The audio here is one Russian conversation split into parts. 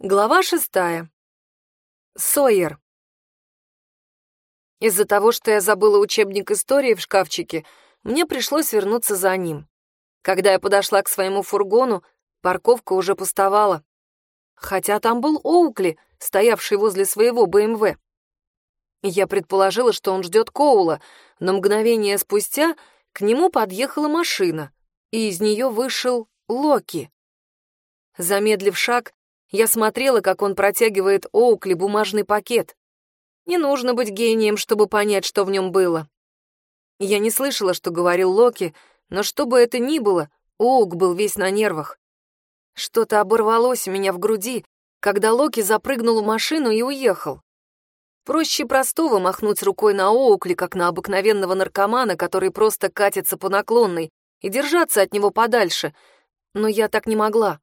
Глава шестая. Сойер. Из-за того, что я забыла учебник истории в шкафчике, мне пришлось вернуться за ним. Когда я подошла к своему фургону, парковка уже пустовала. Хотя там был Оукли, стоявший возле своего БМВ. Я предположила, что он ждет Коула, но мгновение спустя к нему подъехала машина, и из нее вышел Локи. Замедлив шаг, я смотрела, как он протягивает Оукли бумажный пакет. Не нужно быть гением, чтобы понять, что в нем было. Я не слышала, что говорил Локи, но что бы это ни было, Оук был весь на нервах. Что-то оборвалось у меня в груди, когда Локи запрыгнул в машину и уехал. Проще простого махнуть рукой на Оукли, как на обыкновенного наркомана, который просто катится по наклонной, и держаться от него подальше. Но я так не могла.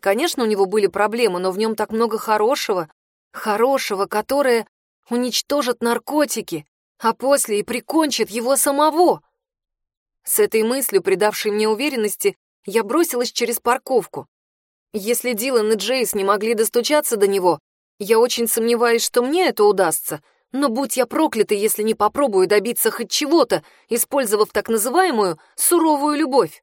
Конечно, у него были проблемы, но в нем так много хорошего. Хорошего, которое уничтожит наркотики, а после и прикончит его самого. С этой мыслью, придавшей мне уверенности, я бросилась через парковку. Если Дилан и Джейс не могли достучаться до него, я очень сомневаюсь, что мне это удастся, но будь я проклята, если не попробую добиться хоть чего-то, использовав так называемую суровую любовь.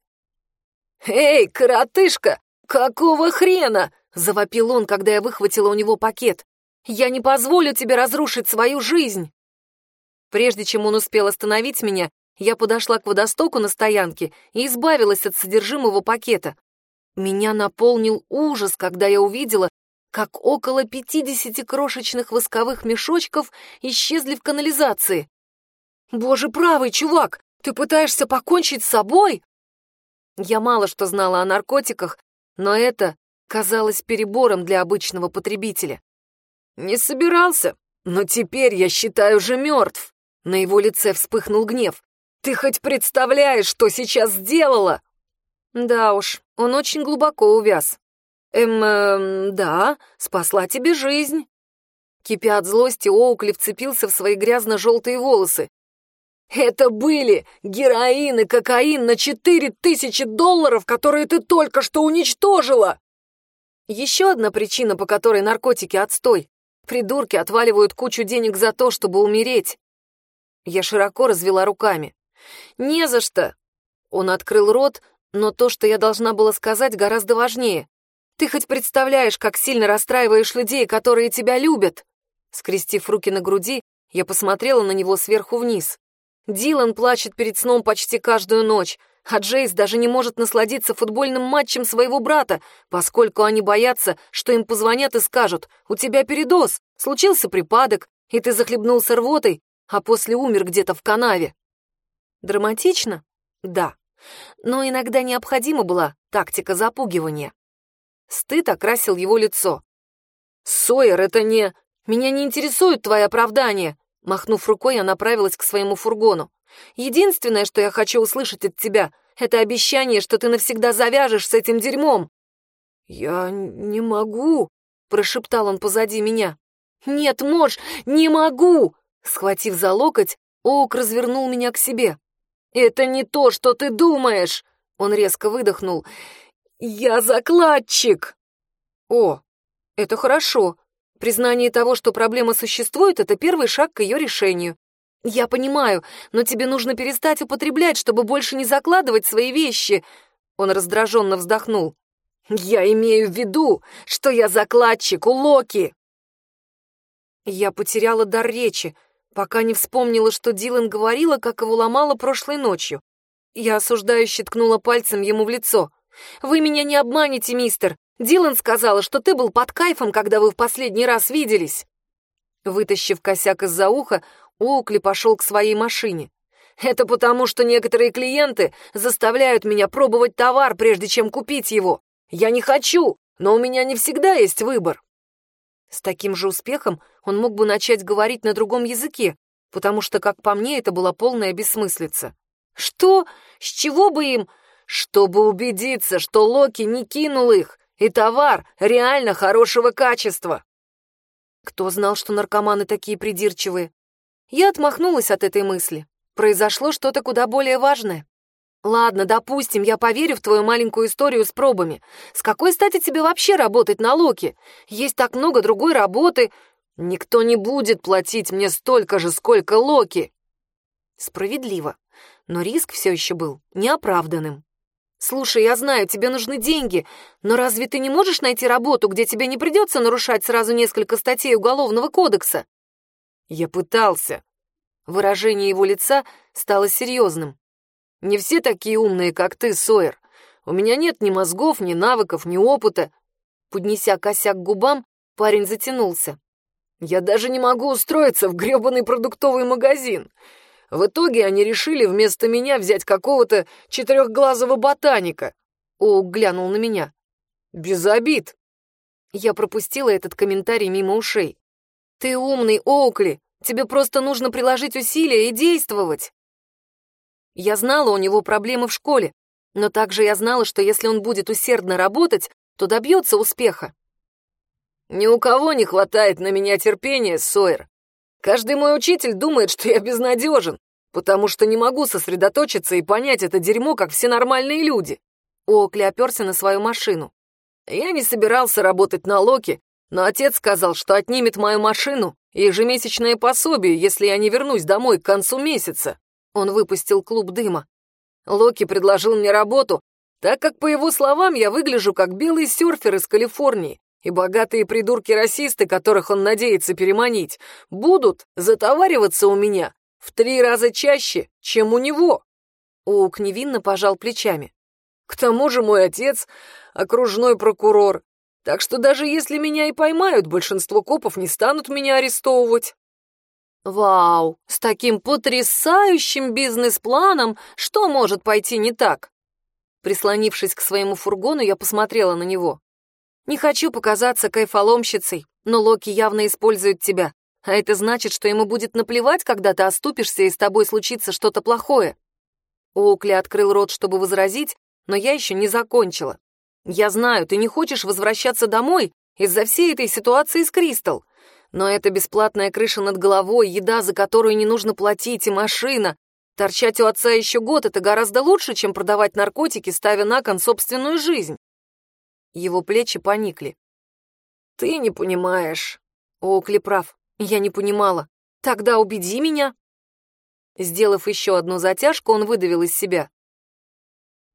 «Эй, коротышка, «Какого хрена?» — завопил он, когда я выхватила у него пакет. «Я не позволю тебе разрушить свою жизнь!» Прежде чем он успел остановить меня, я подошла к водостоку на стоянке и избавилась от содержимого пакета. Меня наполнил ужас, когда я увидела, как около пятидесяти крошечных восковых мешочков исчезли в канализации. «Боже правый, чувак, ты пытаешься покончить с собой?» Я мало что знала о наркотиках, но это казалось перебором для обычного потребителя. «Не собирался, но теперь я считаю же мертв!» На его лице вспыхнул гнев. «Ты хоть представляешь, что сейчас сделала?» Да уж, он очень глубоко увяз. «Эм, э, да, спасла тебе жизнь». Кипя от злости, Оукли вцепился в свои грязно-желтые волосы. Это были героин и кокаин на четыре тысячи долларов, которые ты только что уничтожила. Еще одна причина, по которой наркотики отстой. Придурки отваливают кучу денег за то, чтобы умереть. Я широко развела руками. «Не за что!» Он открыл рот, но то, что я должна была сказать, гораздо важнее. «Ты хоть представляешь, как сильно расстраиваешь людей, которые тебя любят?» Скрестив руки на груди, я посмотрела на него сверху вниз. Дилан плачет перед сном почти каждую ночь, а Джейс даже не может насладиться футбольным матчем своего брата, поскольку они боятся, что им позвонят и скажут «У тебя передоз, случился припадок, и ты захлебнулся рвотой, а после умер где-то в канаве». Драматично? Да. Но иногда необходима была тактика запугивания. Стыд окрасил его лицо. «Сойер, это не... Меня не интересует твое оправдание. Махнув рукой, я направилась к своему фургону. «Единственное, что я хочу услышать от тебя, это обещание, что ты навсегда завяжешь с этим дерьмом». «Я не могу», — прошептал он позади меня. «Нет, Мож, не могу!» Схватив за локоть, Оук развернул меня к себе. «Это не то, что ты думаешь!» Он резко выдохнул. «Я закладчик!» «О, это хорошо. Признание того, что проблема существует, это первый шаг к ее решению. Я понимаю, но тебе нужно перестать употреблять, чтобы больше не закладывать свои вещи. Он раздраженно вздохнул. Я имею в виду, что я закладчик у Локи. Я потеряла дар речи, пока не вспомнила, что Дилан говорила, как его ломала прошлой ночью. Я осуждающе ткнула пальцем ему в лицо. «Вы меня не обманете, мистер. Дилан сказала, что ты был под кайфом, когда вы в последний раз виделись». Вытащив косяк из-за уха, Оукли пошел к своей машине. «Это потому, что некоторые клиенты заставляют меня пробовать товар, прежде чем купить его. Я не хочу, но у меня не всегда есть выбор». С таким же успехом он мог бы начать говорить на другом языке, потому что, как по мне, это была полная бессмыслица. «Что? С чего бы им?» «Чтобы убедиться, что Локи не кинул их, и товар реально хорошего качества. Кто знал, что наркоманы такие придирчивые? Я отмахнулась от этой мысли. Произошло что-то куда более важное. Ладно, допустим, я поверю в твою маленькую историю с пробами. С какой стати тебе вообще работать на Локи? Есть так много другой работы. Никто не будет платить мне столько же, сколько Локи. Справедливо. Но риск все еще был неоправданным. «Слушай, я знаю, тебе нужны деньги, но разве ты не можешь найти работу, где тебе не придется нарушать сразу несколько статей Уголовного кодекса?» «Я пытался». Выражение его лица стало серьезным. Не все такие умные, как ты, Сойер. У меня нет ни мозгов, ни навыков, ни опыта. Поднеся косяк к губам, парень затянулся. Я даже не могу устроиться в грёбаный продуктовый магазин. В итоге они решили вместо меня взять какого-то четырехглазого ботаника. Оук глянул на меня. Без обид. Я пропустила этот комментарий мимо ушей. Ты умный, Оукли. Тебе просто нужно приложить усилия и действовать. Я знала, у него проблемы в школе, но также я знала, что если он будет усердно работать, то добьется успеха. Ни у кого не хватает на меня терпения, Сойер. Каждый мой учитель думает, что я безнадежен, потому что не могу сосредоточиться и понять это дерьмо, как все нормальные люди. Окли оперся на свою машину. Я не собирался работать на Локи, но отец сказал, что отнимет мою машину и ежемесячное пособие, если я не вернусь домой к концу месяца. Он выпустил клуб дыма. Локи предложил мне работу, так как, по его словам, я выгляжу как белый серфер из Калифорнии, и богатые придурки-расисты, которых он надеется переманить, будут затовариваться у меня в три раза чаще, чем у него. Ук невинно пожал плечами. К тому же мой отец — окружной прокурор, так что даже если меня и поймают, большинство копов не станут меня арестовывать. Вау, с таким потрясающим бизнес-планом что может пойти не так? Прислонившись к своему фургону, я посмотрела на него. Не хочу показаться кайфоломщицей, но Локи явно использует тебя, а это значит, что ему будет наплевать, когда ты оступишься и с тобой случится что-то плохое. Оукли открыл рот, чтобы возразить, но я еще не закончила. Я знаю, ты не хочешь возвращаться домой из-за всей этой ситуации с Кристал, но это бесплатная крыша над головой, еда, за которую не нужно платить, и машина. Торчать у отца еще год — это гораздо лучше, чем продавать наркотики, ставя на кон собственную жизнь. Его плечи поникли. «Ты не понимаешь». Оукли прав. Я не понимала. Тогда убеди меня. Сделав еще одну затяжку, он выдавил из себя.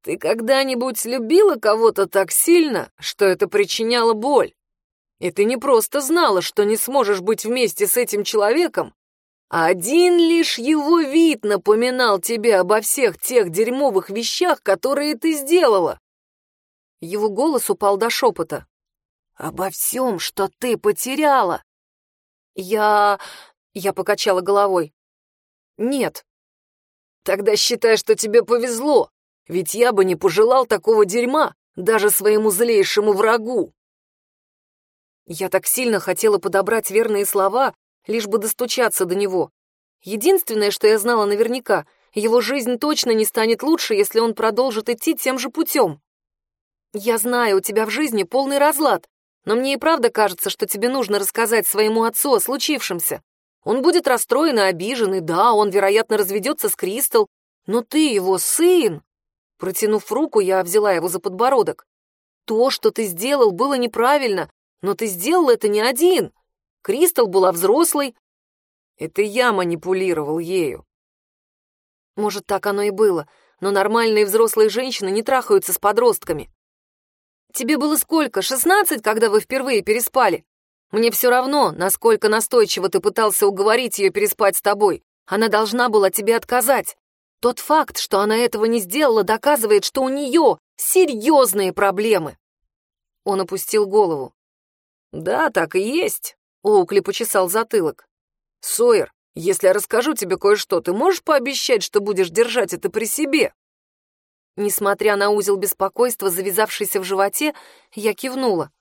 «Ты когда-нибудь любила кого-то так сильно, что это причиняло боль?» И ты не просто знала, что не сможешь быть вместе с этим человеком, а один лишь его вид напоминал тебе обо всех тех дерьмовых вещах, которые ты сделала. Его голос упал до шепота. «Обо всем, что ты потеряла!» «Я...» — я покачала головой. «Нет». «Тогда считай, что тебе повезло, ведь я бы не пожелал такого дерьма даже своему злейшему врагу». Я так сильно хотела подобрать верные слова, лишь бы достучаться до него. Единственное, что я знала наверняка, его жизнь точно не станет лучше, если он продолжит идти тем же путем. Я знаю, у тебя в жизни полный разлад, но мне и правда кажется, что тебе нужно рассказать своему отцу о случившемся. Он будет расстроен и обижен, и да, он, вероятно, разведется с Кристал, но ты его сын. Протянув руку, я взяла его за подбородок. То, что ты сделал, было неправильно, но ты сделал это не один. Кристал была взрослой. Это я манипулировал ею. Может, так оно и было, но нормальные взрослые женщины не трахаются с подростками. Тебе было сколько, шестнадцать, когда вы впервые переспали? Мне все равно, насколько настойчиво ты пытался уговорить ее переспать с тобой. Она должна была тебе отказать. Тот факт, что она этого не сделала, доказывает, что у нее серьезные проблемы. Он опустил голову. «Да, так и есть», — Оукли почесал затылок. «Сойер, если я расскажу тебе кое-что, ты можешь пообещать, что будешь держать это при себе?» Несмотря на узел беспокойства, завязавшийся в животе, я кивнула.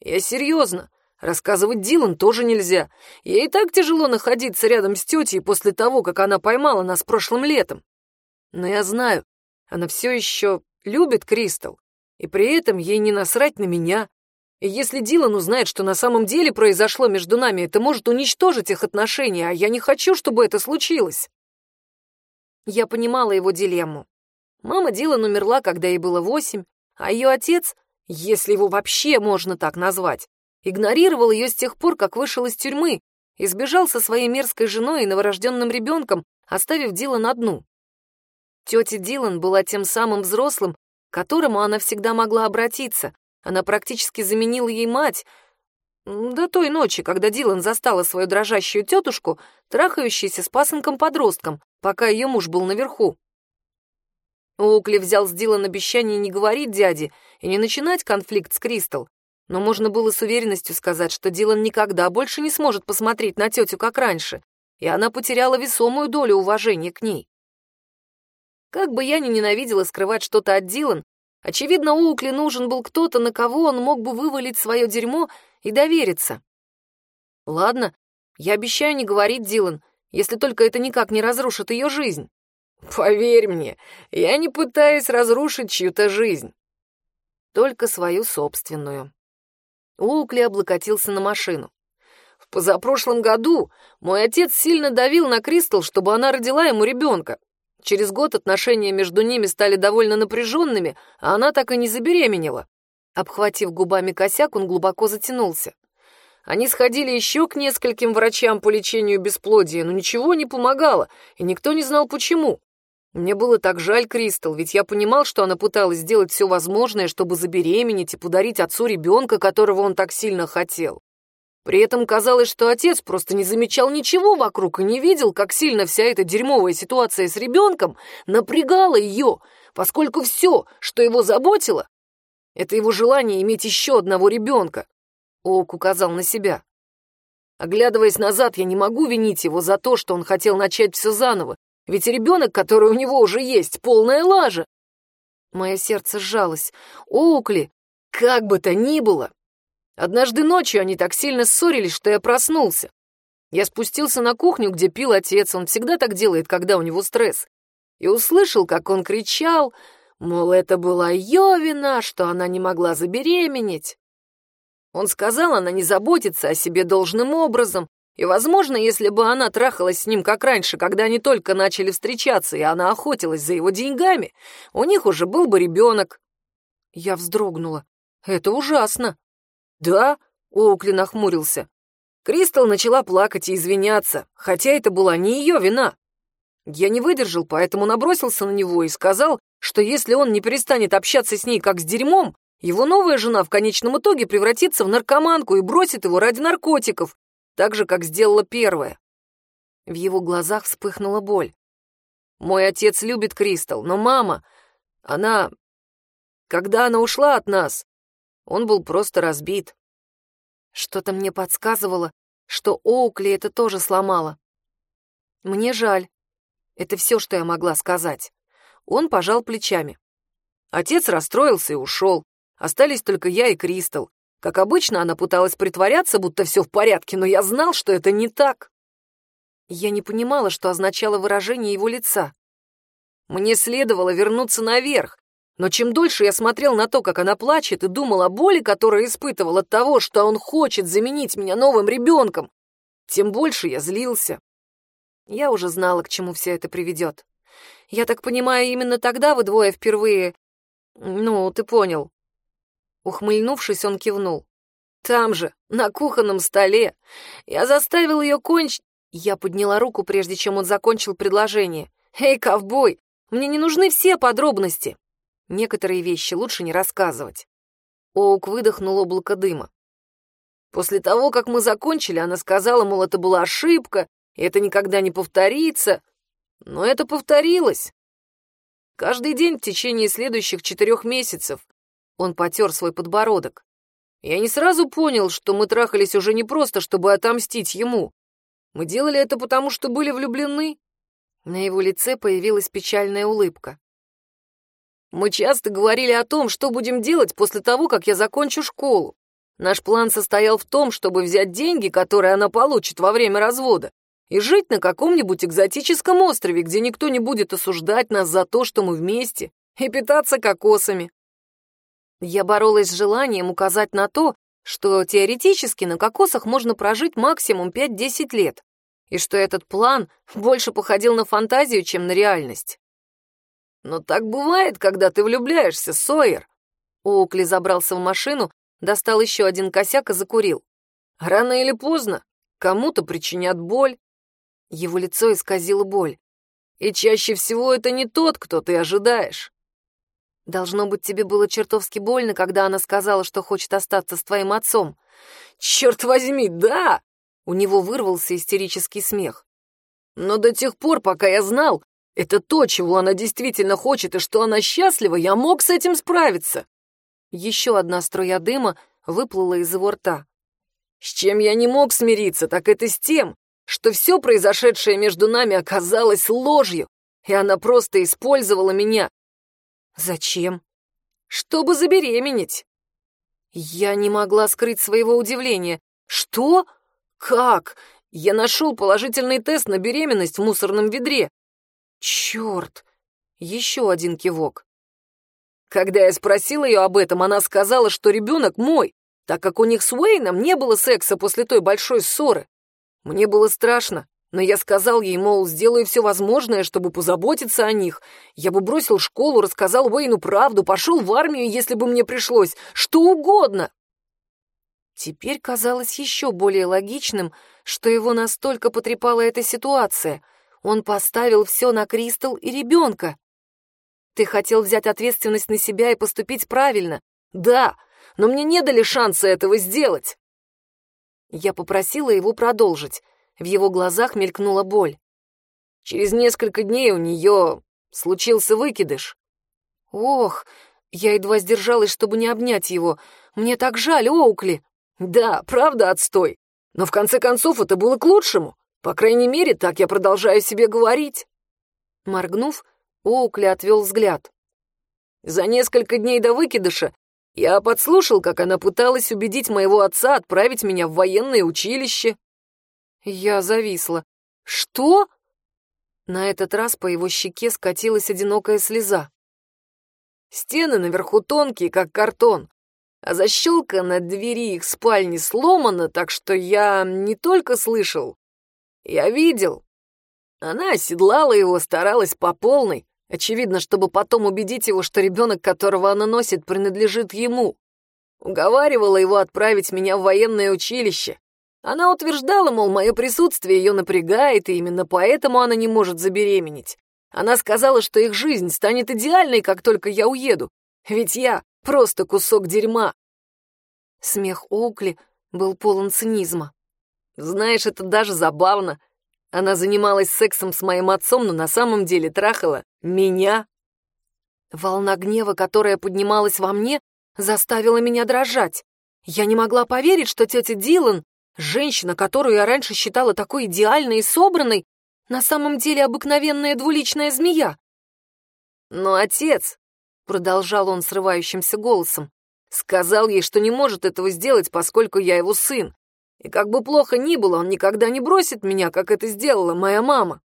«Я серьезно. Рассказывать Дилан тоже нельзя. Ей так тяжело находиться рядом с тетей после того, как она поймала нас прошлым летом. Но я знаю, она все еще любит Кристал, и при этом ей не насрать на меня, и если Дилан узнает, что на самом деле произошло между нами, это может уничтожить их отношения, а я не хочу, чтобы это случилось. Я понимала его дилемму. Мама Дилан умерла, когда ей было восемь, а ее отец, если его вообще можно так назвать, игнорировал ее с тех пор, как вышел из тюрьмы и сбежал со своей мерзкой женой и новорожденным ребенком, оставив Дилан одну. Тетя Дилан была тем самым взрослым, к которому она всегда могла обратиться. Она практически заменила ей мать, до той ночи, когда Дилан застала свою дрожащую тетушку, трахающейся с пасынком-подростком, пока ее муж был наверху. Оукли взял с Дилан обещание не говорить дяде и не начинать конфликт с Кристал, но можно было с уверенностью сказать, что Дилан никогда больше не сможет посмотреть на тетю, как раньше, и она потеряла весомую долю уважения к ней. Как бы я ни ненавидела скрывать что-то от Дилан, очевидно, Оукли нужен был кто-то, на кого он мог бы вывалить свое дерьмо и довериться. Ладно, я обещаю не говорить, Дилан, если только это никак не разрушит ее жизнь. Поверь мне, я не пытаюсь разрушить чью-то жизнь. Только свою собственную. Оукли облокотился на машину. В позапрошлом году мой отец сильно давил на Кристал, чтобы она родила ему ребенка. Через год отношения между ними стали довольно напряженными, а она так и не забеременела. Обхватив губами косяк, он глубоко затянулся. Они сходили еще к нескольким врачам по лечению бесплодия, но ничего не помогало, и никто не знал почему. Мне было так жаль Кристал, ведь я понимал, что она пыталась сделать все возможное, чтобы забеременеть и подарить отцу ребенка, которого он так сильно хотел. При этом казалось, что отец просто не замечал ничего вокруг и не видел, как сильно вся эта дерьмовая ситуация с ребенком напрягала ее, поскольку все, что его заботило, это его желание иметь еще одного ребенка. Оук указал на себя. Оглядываясь назад, я не могу винить его за то, что он хотел начать все заново, ведь ребенок, который у него уже есть, полная лажа. Мое сердце сжалось. Оукли, как бы то ни было. Однажды ночью они так сильно ссорились, что я проснулся. Я спустился на кухню, где пил отец, он всегда так делает, когда у него стресс, и услышал, как он кричал, Мол, это была ее вина, что она не могла забеременеть. Он сказал, она не заботится о себе должным образом, и, возможно, если бы она трахалась с ним как раньше, когда они только начали встречаться, и она охотилась за его деньгами, у них уже был бы ребенок. Я вздрогнула. Это ужасно. Да, Оукли нахмурился. Кристал начала плакать и извиняться, хотя это была не ее вина. Я не выдержал, поэтому набросился на него и сказал, что если он не перестанет общаться с ней как с дерьмом, его новая жена в конечном итоге превратится в наркоманку и бросит его ради наркотиков, так же, как сделала первая. В его глазах вспыхнула боль. Мой отец любит Кристал, но мама, она... Когда она ушла от нас, он был просто разбит. Что-то мне подсказывало, что Оукли это тоже сломало. Мне жаль. Это все, что я могла сказать. Он пожал плечами. Отец расстроился и ушел. Остались только я и Кристал. Как обычно, она пыталась притворяться, будто все в порядке, но я знал, что это не так. Я не понимала, что означало выражение его лица. Мне следовало вернуться наверх, но чем дольше я смотрел на то, как она плачет, и думал о боли, которую испытывал от того, что он хочет заменить меня новым ребенком, тем больше я злился. Я уже знала, к чему все это приведет. Я так понимаю, именно тогда вы двое впервые... Ну, ты понял. Ухмыльнувшись, он кивнул. Там же, на кухонном столе. Я заставил ее кончить... Я подняла руку, прежде чем он закончил предложение. «Эй, ковбой, мне не нужны все подробности. Некоторые вещи лучше не рассказывать». Оук выдохнул облако дыма. После того, как мы закончили, она сказала, мол, это была ошибка, и это никогда не повторится. Но это повторилось. Каждый день в течение следующих четырех месяцев он потер свой подбородок. Я не сразу понял, что мы трахались уже не просто, чтобы отомстить ему. Мы делали это потому, что были влюблены. На его лице появилась печальная улыбка. Мы часто говорили о том, что будем делать после того, как я закончу школу. Наш план состоял в том, чтобы взять деньги, которые она получит во время развода, и жить на каком-нибудь экзотическом острове, где никто не будет осуждать нас за то, что мы вместе, и питаться кокосами. Я боролась с желанием указать на то, что теоретически на кокосах можно прожить максимум 5-10 лет, и что этот план больше походил на фантазию, чем на реальность. Но так бывает, когда ты влюбляешься, Сойер. Оукли забрался в машину, достал еще один косяк и закурил. Рано или поздно кому-то причинят боль. Его лицо исказило боль. И чаще всего это не тот, кто ты ожидаешь. Должно быть, тебе было чертовски больно, когда она сказала, что хочет остаться с твоим отцом. Черт возьми, да! У него вырвался истерический смех. Но до тех пор, пока я знал, это то, чего она действительно хочет и что она счастлива, я мог с этим справиться. Еще одна струя дыма выплыла из его рта. С чем я не мог смириться, так это с тем, что все произошедшее между нами оказалось ложью, и она просто использовала меня. Зачем? Чтобы забеременеть. Я не могла скрыть своего удивления. Что? Как? Я нашел положительный тест на беременность в мусорном ведре. Черт! Еще один кивок. Когда я спросил ее об этом, она сказала, что ребенок мой, так как у них с Уэйном не было секса после той большой ссоры. Мне было страшно, но я сказал ей, мол, сделаю все возможное, чтобы позаботиться о них. Я бы бросил школу, рассказал Уэйну правду, пошел в армию, если бы мне пришлось, что угодно. Теперь казалось еще более логичным, что его настолько потрепала эта ситуация. Он поставил все на Кристал и ребенка. Ты хотел взять ответственность на себя и поступить правильно. Да, но мне не дали шанса этого сделать. Я попросила его продолжить. В его глазах мелькнула боль. Через несколько дней у нее случился выкидыш. Ох, я едва сдержалась, чтобы не обнять его. Мне так жаль, Оукли. Да, правда, отстой. Но в конце концов это было к лучшему. По крайней мере, так я продолжаю себе говорить. Моргнув, Оукли отвел взгляд. За несколько дней до выкидыша я подслушал, как она пыталась убедить моего отца отправить меня в военное училище. Я зависла. Что? На этот раз по его щеке скатилась одинокая слеза. Стены наверху тонкие, как картон, а защелка на двери их спальни сломана, так что я не только слышал, я видел. Она оседлала его, старалась по полной, Очевидно, чтобы потом убедить его, что ребенок, которого она носит, принадлежит ему. Уговаривала его отправить меня в военное училище. Она утверждала, мол, мое присутствие ее напрягает, и именно поэтому она не может забеременеть. Она сказала, что их жизнь станет идеальной, как только я уеду. Ведь я просто кусок дерьма. Смех Оукли был полон цинизма. Знаешь, это даже забавно. Она занималась сексом с моим отцом, но на самом деле трахала меня. Волна гнева, которая поднималась во мне, заставила меня дрожать. Я не могла поверить, что тетя Дилан, женщина, которую я раньше считала такой идеальной и собранной, на самом деле обыкновенная двуличная змея. Но отец, — продолжал он срывающимся голосом, — сказал ей, что не может этого сделать, поскольку я его сын. И как бы плохо ни было, он никогда не бросит меня, как это сделала моя мама.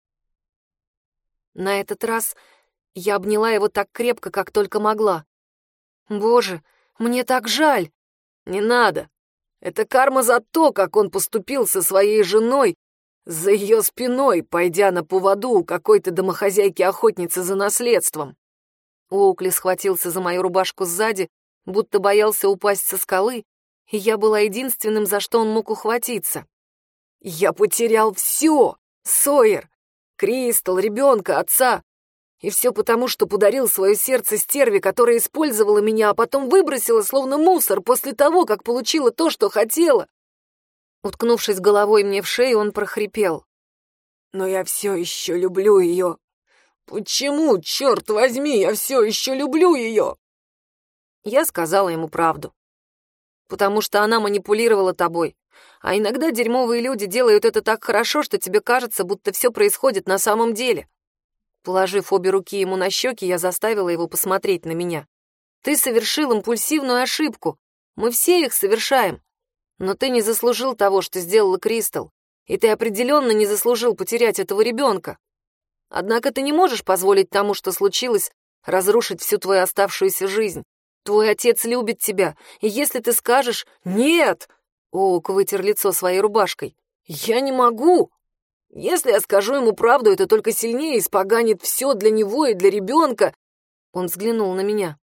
На этот раз я обняла его так крепко, как только могла. Боже, мне так жаль. Не надо. Это карма за то, как он поступил со своей женой, за ее спиной, пойдя на поводу у какой-то домохозяйки-охотницы за наследством. Оукли схватился за мою рубашку сзади, будто боялся упасть со скалы, и я была единственным, за что он мог ухватиться. Я потерял все, Сойер, Кристал, ребенка, отца. И все потому, что подарил свое сердце стерве, которая использовала меня, а потом выбросила словно мусор после того, как получила то, что хотела. Уткнувшись головой мне в шею, он прохрипел. «Но я все еще люблю ее. Почему, черт возьми, я все еще люблю ее?» Я сказала ему правду потому что она манипулировала тобой. А иногда дерьмовые люди делают это так хорошо, что тебе кажется, будто все происходит на самом деле. Положив обе руки ему на щеки, я заставила его посмотреть на меня. Ты совершил импульсивную ошибку. Мы все их совершаем. Но ты не заслужил того, что сделала Кристал. И ты определенно не заслужил потерять этого ребенка. Однако ты не можешь позволить тому, что случилось, разрушить всю твою оставшуюся жизнь. Твой отец любит тебя, и если ты скажешь «нет», Оук вытер лицо своей рубашкой, «я не могу». Если я скажу ему правду, это только сильнее испоганит все для него и для ребенка, Он взглянул на меня.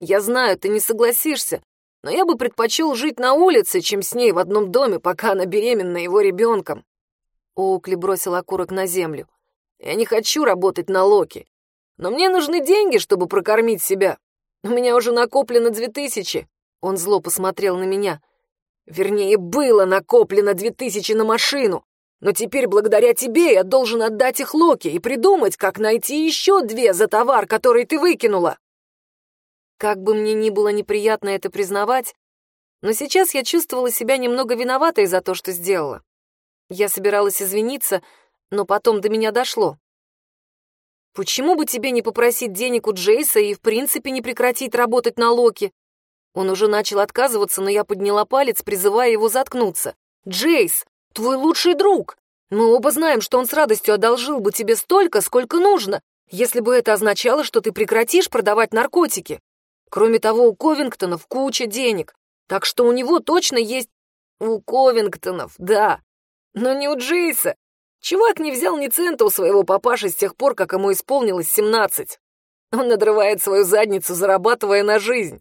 «Я знаю, ты не согласишься, но я бы предпочел жить на улице, чем с ней в одном доме, пока она беременна его ребенком». Оукли бросил окурок на землю. «Я не хочу работать на Локи, но мне нужны деньги, чтобы прокормить себя. У меня уже накоплено две тысячи». Он зло посмотрел на меня. «Вернее, было накоплено две тысячи на машину. Но теперь благодаря тебе я должен отдать их Локи и придумать, как найти еще две за товар, который ты выкинула. Как бы мне ни было неприятно это признавать, но сейчас я чувствовала себя немного виноватой за то, что сделала. Я собиралась извиниться, но потом до меня дошло. Почему бы тебе не попросить денег у Джейса и, в принципе, не прекратить работать на Локи? Он уже начал отказываться, но я подняла палец, призывая его заткнуться. «Джейс, твой лучший друг. Мы оба знаем, что он с радостью одолжил бы тебе столько, сколько нужно, если бы это означало, что ты прекратишь продавать наркотики. Кроме того, у Ковингтонов куча денег, так что у него точно есть... У Ковингтонов, да. Но не у Джейса. Чувак не взял ни цента у своего папаши с тех пор, как ему исполнилось семнадцать. Он надрывает свою задницу, зарабатывая на жизнь.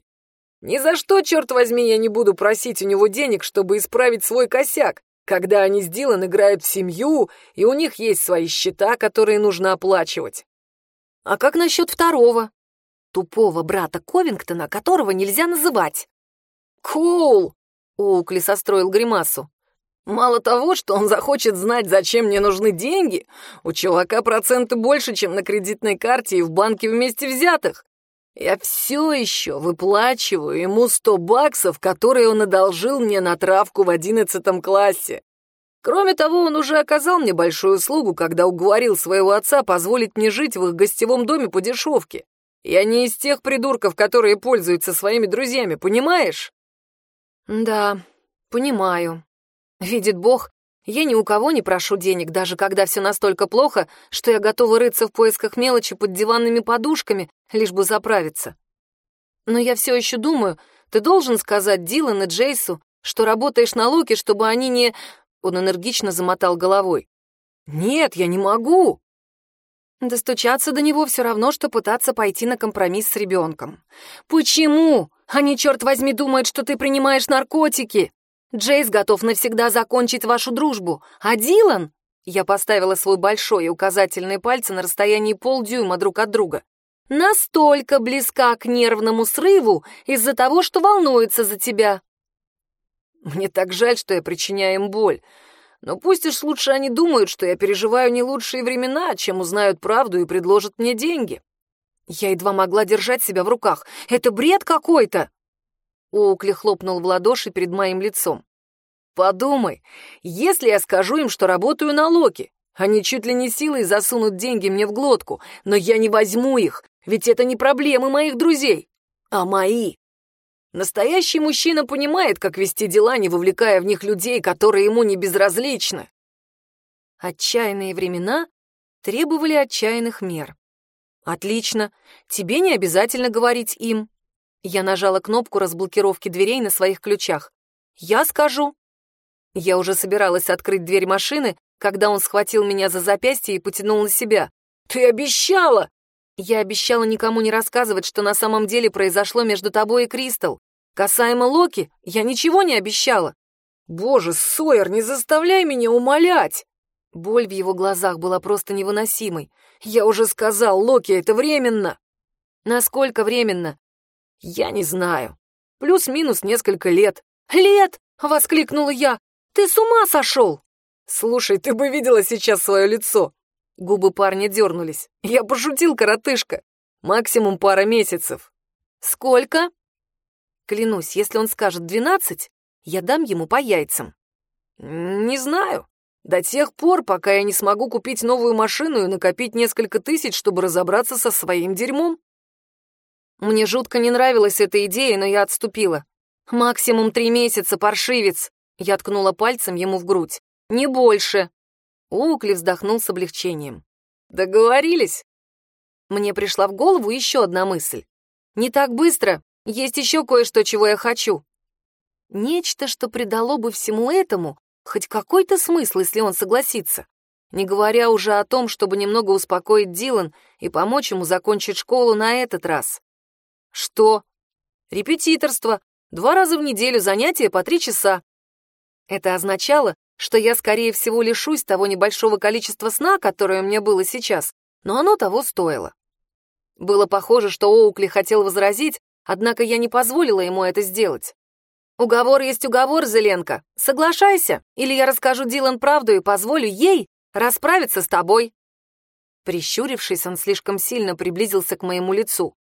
Ни за что, черт возьми, я не буду просить у него денег, чтобы исправить свой косяк, когда они с Дилан играют в семью, и у них есть свои счета, которые нужно оплачивать. А как насчет второго? Тупого брата Ковингтона, которого нельзя называть. Коул! Оукли состроил гримасу. Мало того, что он захочет знать, зачем мне нужны деньги, у чувака проценты больше, чем на кредитной карте и в банке вместе взятых. Я все еще выплачиваю ему сто баксов, которые он одолжил мне на травку в одиннадцатом классе. Кроме того, он уже оказал мне большую услугу, когда уговорил своего отца позволить мне жить в их гостевом доме по дешевке. Я не из тех придурков, которые пользуются своими друзьями, понимаешь? Да, понимаю. Видит Бог, я ни у кого не прошу денег, даже когда все настолько плохо, что я готова рыться в поисках мелочи под диванными подушками, лишь бы заправиться. Но я все еще думаю, ты должен сказать Дилан и Джейсу, что работаешь на Луке, чтобы они не... Он энергично замотал головой. «Нет, я не могу!» Достучаться до него все равно, что пытаться пойти на компромисс с ребенком. «Почему? Они, черт возьми, думают, что ты принимаешь наркотики!» Джейс готов навсегда закончить вашу дружбу, а Дилан...» Я поставила свой большой и указательный пальцы на расстоянии полдюйма друг от друга. «Настолько близка к нервному срыву из-за того, что волнуется за тебя». «Мне так жаль, что я причиняю им боль. Но пусть уж лучше они думают, что я переживаю не лучшие времена, чем узнают правду и предложат мне деньги». Я едва могла держать себя в руках. «Это бред какой-то!» Оукли хлопнул в ладоши перед моим лицом. «Подумай, если я скажу им, что работаю на Локи, они чуть ли не силой засунут деньги мне в глотку, но я не возьму их, ведь это не проблемы моих друзей, а мои. Настоящий мужчина понимает, как вести дела, не вовлекая в них людей, которые ему не безразличны. Отчаянные времена требовали отчаянных мер. Отлично, тебе не обязательно говорить им. Я нажала кнопку разблокировки дверей на своих ключах. «Я скажу». Я уже собиралась открыть дверь машины, когда он схватил меня за запястье и потянул на себя. «Ты обещала!» «Я обещала никому не рассказывать, что на самом деле произошло между тобой и Кристал. Касаемо Локи, я ничего не обещала». «Боже, Сойер, не заставляй меня умолять!» Боль в его глазах была просто невыносимой. «Я уже сказал, Локи, это временно!» «Насколько временно? «Я не знаю. Плюс-минус несколько лет». «Лет!» — воскликнула я. «Ты с ума сошел!» «Слушай, ты бы видела сейчас свое лицо!» Губы парня дернулись. «Я пошутил, коротышка. Максимум пара месяцев». «Сколько?» Клянусь, если он скажет двенадцать, я дам ему по яйцам. «Не знаю. До тех пор, пока я не смогу купить новую машину и накопить несколько тысяч, чтобы разобраться со своим дерьмом». Мне жутко не нравилась эта идея, но я отступила. «Максимум три месяца, паршивец!» Я ткнула пальцем ему в грудь. «Не больше!» Уукли вздохнул с облегчением. «Договорились!» Мне пришла в голову еще одна мысль. «Не так быстро! Есть еще кое-что, чего я хочу!» Нечто, что придало бы всему этому хоть какой-то смысл, если он согласится. не говоря уже о том, чтобы немного успокоить Дилан и помочь ему закончить школу на этот раз. Что? Репетиторство. Два раза в неделю занятия по три часа. Это означало, что я, скорее всего, лишусь того небольшого количества сна, которое у меня было сейчас, но оно того стоило. Было похоже, что Оукли хотел возразить, однако я не позволила ему это сделать. «Уговор есть уговор, Зеленка. Соглашайся, или я расскажу Дилан правду и позволю ей расправиться с тобой». Прищурившись, он слишком сильно приблизился к моему лицу.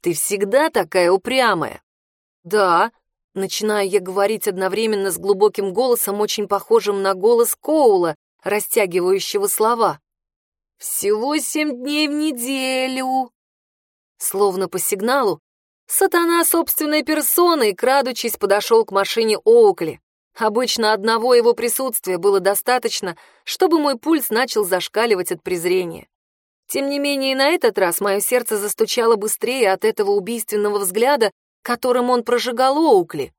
«Ты всегда такая упрямая». «Да», — начинаю я говорить одновременно с глубоким голосом, очень похожим на голос Коула, растягивающего слова. «Всего семь дней в неделю». Словно по сигналу, сатана собственной персоной, крадучись, подошел к машине Оукли. Обычно одного его присутствия было достаточно, чтобы мой пульс начал зашкаливать от презрения. Тем не менее, на этот раз мое сердце застучало быстрее от этого убийственного взгляда, которым он прожигал Оукли.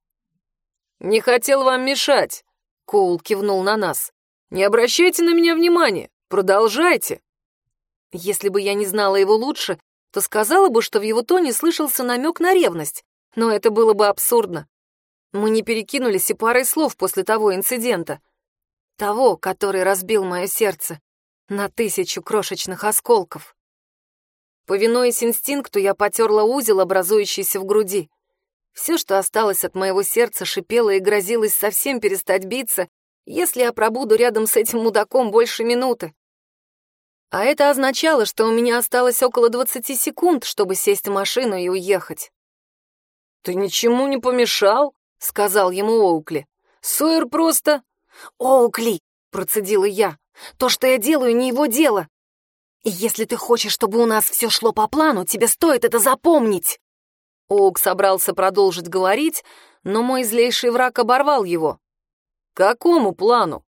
«Не хотел вам мешать», — Коул кивнул на нас. «Не обращайте на меня внимания, продолжайте». Если бы я не знала его лучше, то сказала бы, что в его тоне слышался намек на ревность, но это было бы абсурдно. Мы не перекинулись и парой слов после того инцидента. Того, который разбил мое сердце на тысячу крошечных осколков. Повинуясь инстинкту, я потерла узел, образующийся в груди. Все, что осталось от моего сердца, шипело и грозилось совсем перестать биться, если я пробуду рядом с этим мудаком больше минуты. А это означало, что у меня осталось около 20 секунд, чтобы сесть в машину и уехать. «Ты ничему не помешал?» — сказал ему Оукли. «Сойер просто...» «Оукли!» — процедила я. «То, что я делаю, не его дело. И если ты хочешь, чтобы у нас все шло по плану, тебе стоит это запомнить!» Оук собрался продолжить говорить, но мой злейший враг оборвал его. «Какому плану?»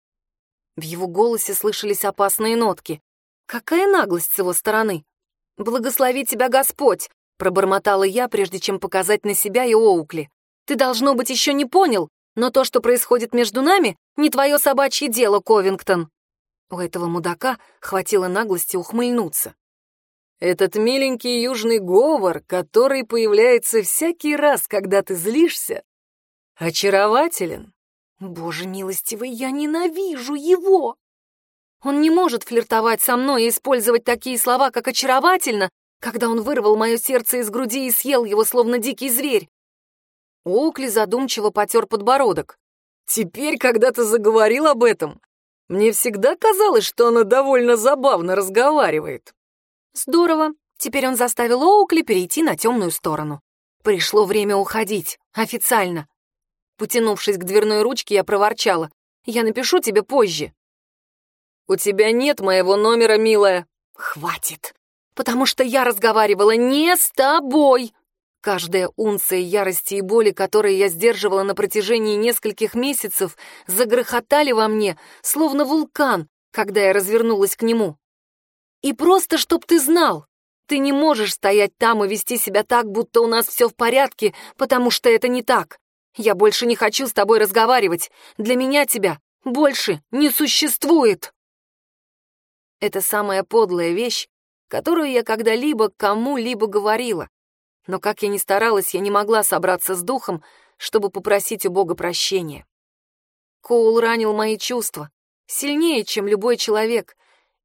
В его голосе слышались опасные нотки. «Какая наглость с его стороны!» «Благослови тебя Господь!» — пробормотала я, прежде чем показать на себя и Оукли. Ты, должно быть, еще не понял, но то, что происходит между нами, не твое собачье дело, Ковингтон». У этого мудака хватило наглости ухмыльнуться. «Этот миленький южный говор, который появляется всякий раз, когда ты злишься, очарователен». «Боже милостивый, я ненавижу его!» Он не может флиртовать со мной и использовать такие слова, как «очаровательно», когда он вырвал мое сердце из груди и съел его, словно дикий зверь. Оукли задумчиво потер подбородок. «Теперь, когда ты заговорил об этом, мне всегда казалось, что она довольно забавно разговаривает». «Здорово. Теперь он заставил Оукли перейти на темную сторону. Пришло время уходить. Официально». Потянувшись к дверной ручке, я проворчала. «Я напишу тебе позже». «У тебя нет моего номера, милая». «Хватит, потому что я разговаривала не с тобой». Каждая унция ярости и боли, которые я сдерживала на протяжении нескольких месяцев, загрохотали во мне, словно вулкан, когда я развернулась к нему. И просто, чтоб ты знал, ты не можешь стоять там и вести себя так, будто у нас все в порядке, потому что это не так. Я больше не хочу с тобой разговаривать. Для меня тебя больше не существует. Это самая подлая вещь, которую я когда-либо кому-либо говорила. Но как я ни старалась, я не могла собраться с духом, чтобы попросить у Бога прощения. Коул ранил мои чувства, сильнее, чем любой человек,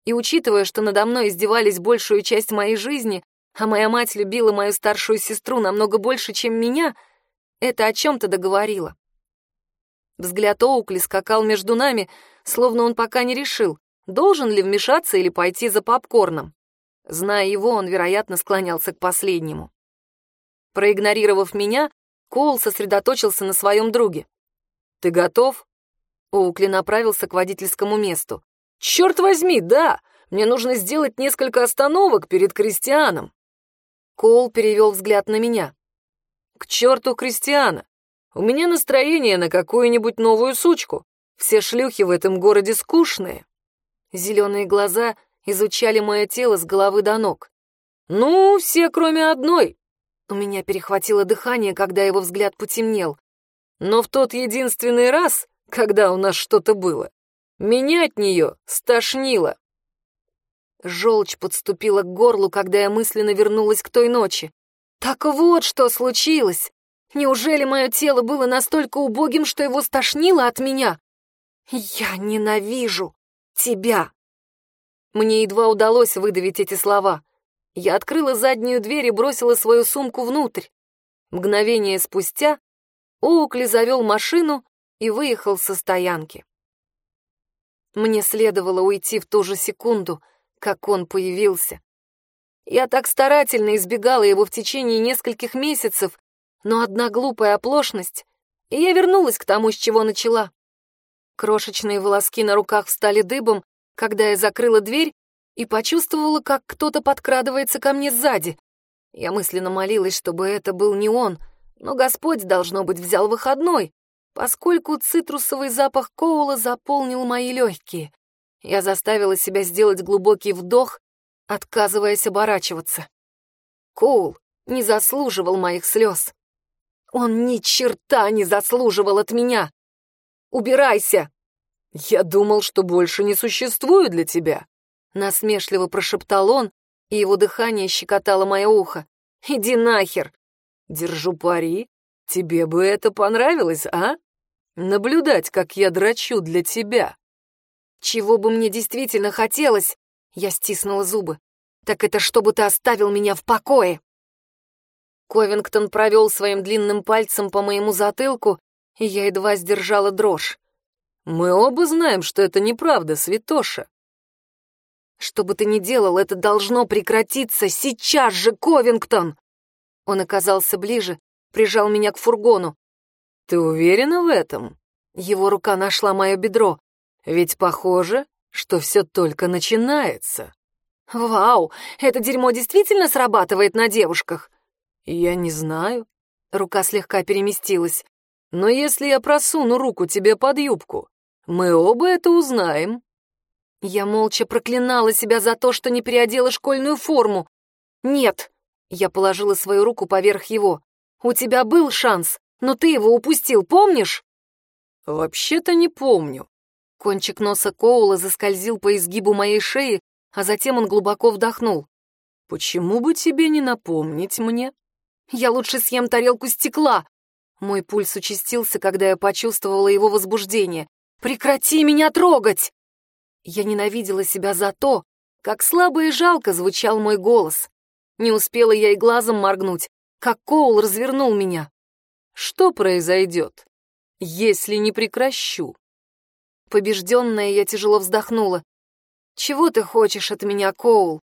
и учитывая, что надо мной издевались большую часть моей жизни, а моя мать любила мою старшую сестру намного больше, чем меня, это о чем-то договорило. Взгляд Оукли скакал между нами, словно он пока не решил, должен ли вмешаться или пойти за попкорном. Зная его, он, вероятно, склонялся к последнему. Проигнорировав меня, Коул сосредоточился на своем друге. «Ты готов?» Оукли направился к водительскому месту. «Черт возьми, да! Мне нужно сделать несколько остановок перед Кристианом!» Коул перевел взгляд на меня. «К черту Кристиана! У меня настроение на какую-нибудь новую сучку. Все шлюхи в этом городе скучные». Зеленые глаза изучали мое тело с головы до ног. «Ну, все, кроме одной. У меня перехватило дыхание, когда его взгляд потемнел. Но в тот единственный раз, когда у нас что-то было, Меня от нее стошнило. Желчь подступила к горлу, когда я мысленно вернулась к той ночи. Так вот, что случилось. Неужели мое тело было настолько убогим, что его стошнило от меня? Я ненавижу тебя. Мне едва удалось выдавить эти слова. Я открыла заднюю дверь и бросила свою сумку внутрь. Мгновение спустя Оукли завел машину и выехал со стоянки. Мне следовало уйти в ту же секунду, как он появился. Я так старательно избегала его в течение нескольких месяцев, но одна глупая оплошность, и я вернулась к тому, с чего начала. Крошечные волоски на руках встали дыбом, когда я закрыла дверь и почувствовала, как кто-то подкрадывается ко мне сзади. Я мысленно молилась, чтобы это был не он, но Господь, должно быть, взял выходной, поскольку цитрусовый запах коула заполнил мои легкие. Я заставила себя сделать глубокий вдох, отказываясь оборачиваться. Коул не заслуживал моих слез. Он ни черта не заслуживал от меня. Убирайся! Я думал, что больше не существую для тебя. Насмешливо прошептал он, и его дыхание щекотало мое ухо. Иди нахер! Держу пари. Тебе бы это понравилось, а? Наблюдать, как я драчу для тебя. Чего бы мне действительно хотелось, я стиснула зубы. Так это чтобы ты оставил меня в покое. Ковингтон провел своим длинным пальцем по моему затылку, и я едва сдержала дрожь. «Мы оба знаем, что это неправда, святоша». «Что бы ты ни делал, это должно прекратиться сейчас же, Ковингтон!» Он оказался ближе, прижал меня к фургону. «Ты уверена в этом?» Его рука нашла мое бедро. «Ведь похоже, что все только начинается». «Вау, это дерьмо действительно срабатывает на девушках?» «Я не знаю». Рука слегка переместилась. «Но если я просуну руку тебе под юбку, мы оба это узнаем». Я молча проклинала себя за то, что не переодела школьную форму. «Нет», — я положила свою руку поверх его. «У тебя был шанс, но ты его упустил, помнишь?» «Вообще-то не помню». Кончик носа Коула заскользил по изгибу моей шеи, а затем он глубоко вдохнул. «Почему бы тебе не напомнить мне?» Я лучше съем тарелку стекла. Мой пульс участился, когда я почувствовала его возбуждение. Прекрати меня трогать! Я ненавидела себя за то, как слабо и жалко звучал мой голос. Не успела я и глазом моргнуть, как Коул развернул меня. Что произойдет, если не прекращу? Побежденная, я тяжело вздохнула. «Чего ты хочешь от меня, Коул?»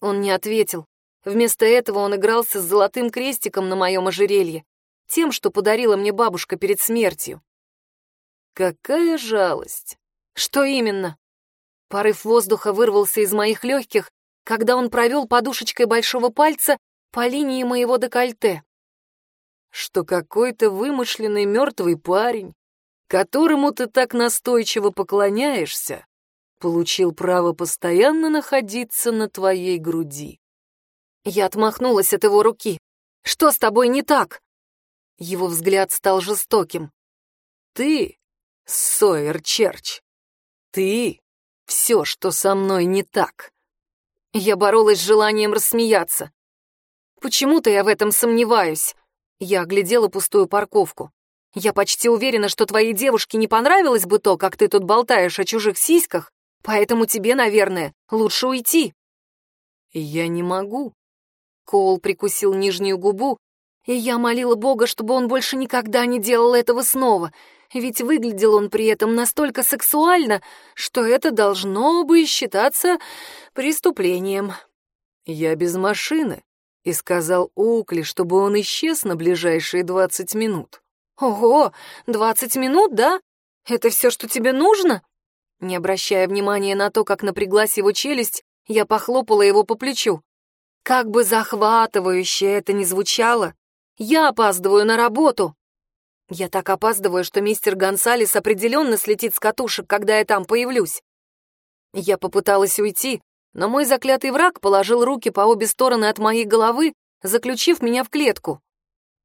Он не ответил, Вместо этого он игрался с золотым крестиком на моем ожерелье, тем, что подарила мне бабушка перед смертью. Какая жалость! Что именно? Порыв воздуха вырвался из моих легких, когда он провел подушечкой большого пальца по линии моего декольте. Что какой-то вымышленный мертвый парень, которому ты так настойчиво поклоняешься, получил право постоянно находиться на твоей груди. Я отмахнулась от его руки. «Что с тобой не так?» Его взгляд стал жестоким. «Ты, Сойер Черч, ты — все, что со мной не так». Я боролась с желанием рассмеяться. «Почему-то я в этом сомневаюсь». Я оглядела пустую парковку. «Я почти уверена, что твоей девушке не понравилось бы то, как ты тут болтаешь о чужих сиськах, поэтому тебе, наверное, лучше уйти». «Я не могу», Коул прикусил нижнюю губу, и я молила Бога, чтобы он больше никогда не делал этого снова, ведь выглядел он при этом настолько сексуально, что это должно бы считаться преступлением. «Я без машины», и сказал Укли, чтобы он исчез на ближайшие двадцать минут. «Ого, двадцать минут, да? Это все, что тебе нужно?» Не обращая внимания на то, как напряглась его челюсть, я похлопала его по плечу. Как бы захватывающе это ни звучало, я опаздываю на работу. Я так опаздываю, что мистер Гонсалес определенно слетит с катушек, когда я там появлюсь. Я попыталась уйти, но мой заклятый враг положил руки по обе стороны от моей головы, заключив меня в клетку.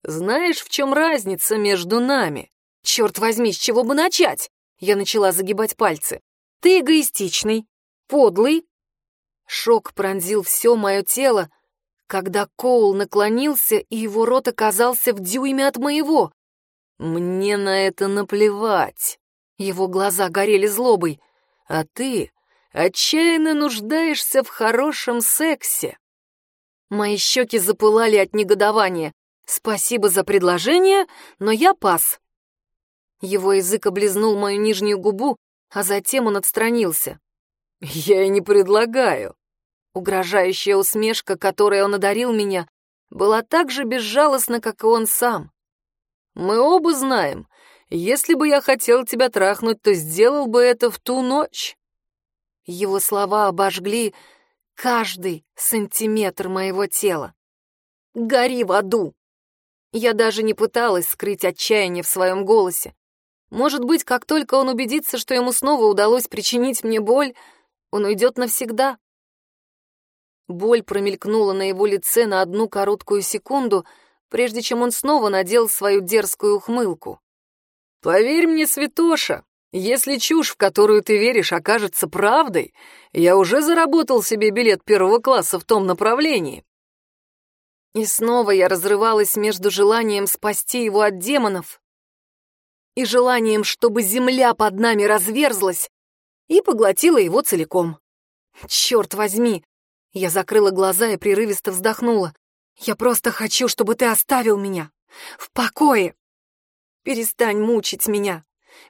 Знаешь, в чем разница между нами? Черт возьми, с чего бы начать? Я начала загибать пальцы. «Ты эгоистичный, подлый». Шок пронзил все мое тело, когда Коул наклонился, и его рот оказался в дюйме от моего. «Мне на это наплевать». Его глаза горели злобой. «А ты отчаянно нуждаешься в хорошем сексе». Мои щеки запылали от негодования. «Спасибо за предложение, но я пас». Его язык облизнул мою нижнюю губу, а затем он отстранился. «Я и не предлагаю». Угрожающая усмешка, которой он одарил меня, была так же безжалостна, как и он сам. «Мы оба знаем, если бы я хотел тебя трахнуть, то сделал бы это в ту ночь». Его слова обожгли каждый сантиметр моего тела. «Гори в аду!» Я даже не пыталась скрыть отчаяние в своем голосе. Может быть, как только он убедится, что ему снова удалось причинить мне боль, он уйдет навсегда. Боль промелькнула на его лице на одну короткую секунду, прежде чем он снова надел свою дерзкую ухмылку. «Поверь мне, святоша, если чушь, в которую ты веришь, окажется правдой, я уже заработал себе билет первого класса в том направлении». И снова я разрывалась между желанием спасти его от демонов и желанием, чтобы земля под нами разверзлась и поглотила его целиком. Черт возьми! Я закрыла глаза и прерывисто вздохнула. Я просто хочу, чтобы ты оставил меня в покое. Перестань мучить меня.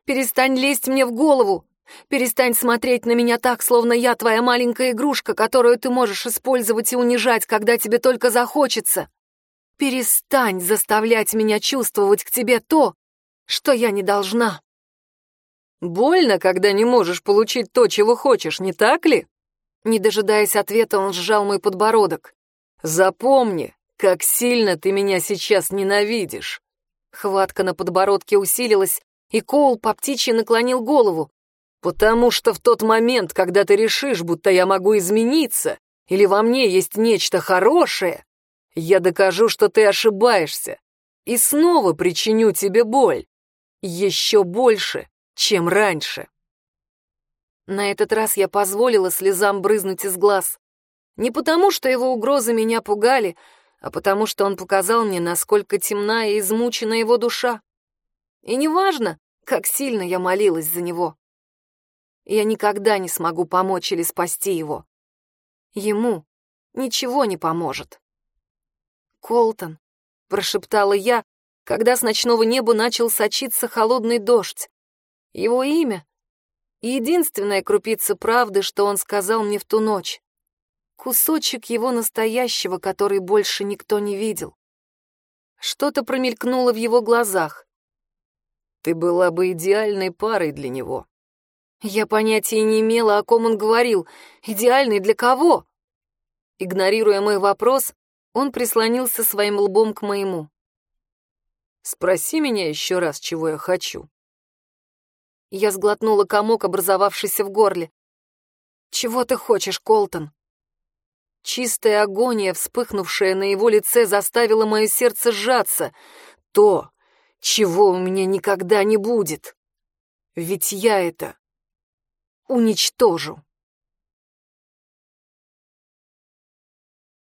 Перестань лезть мне в голову. Перестань смотреть на меня так, словно я твоя маленькая игрушка, которую ты можешь использовать и унижать, когда тебе только захочется. Перестань заставлять меня чувствовать к тебе то, что я не должна. Больно, когда не можешь получить то, чего хочешь, не так ли? Не дожидаясь ответа, он сжал мой подбородок. Запомни, как сильно ты меня сейчас ненавидишь. Хватка на подбородке усилилась, и Коул по птичьи наклонил голову. «Потому что в тот момент, когда ты решишь, будто я могу измениться, или во мне есть нечто хорошее, я докажу, что ты ошибаешься, и снова причиню тебе боль. Еще больше, чем раньше. На этот раз я позволила слезам брызнуть из глаз. Не потому, что его угрозы меня пугали, а потому, что он показал мне, насколько темна и измучена его душа. И неважно, как сильно я молилась за него. Я никогда не смогу помочь или спасти его. Ему ничего не поможет. «Колтон», — прошептала я, когда с ночного неба начал сочиться холодный дождь. Его имя — единственная крупица правды, что он сказал мне в ту ночь. Кусочек его настоящего, который больше никто не видел. Что-то промелькнуло в его глазах. Ты была бы идеальной парой для него. Я понятия не имела, о ком он говорил. Идеальной для кого? Игнорируя мой вопрос, он прислонился своим лбом к моему. Спроси меня еще раз, чего я хочу». Я сглотнула комок, образовавшийся в горле. «Чего ты хочешь, Колтон?» Чистая агония, вспыхнувшая на его лице, заставила мое сердце сжаться. То, чего у меня никогда не будет. Ведь я это уничтожу.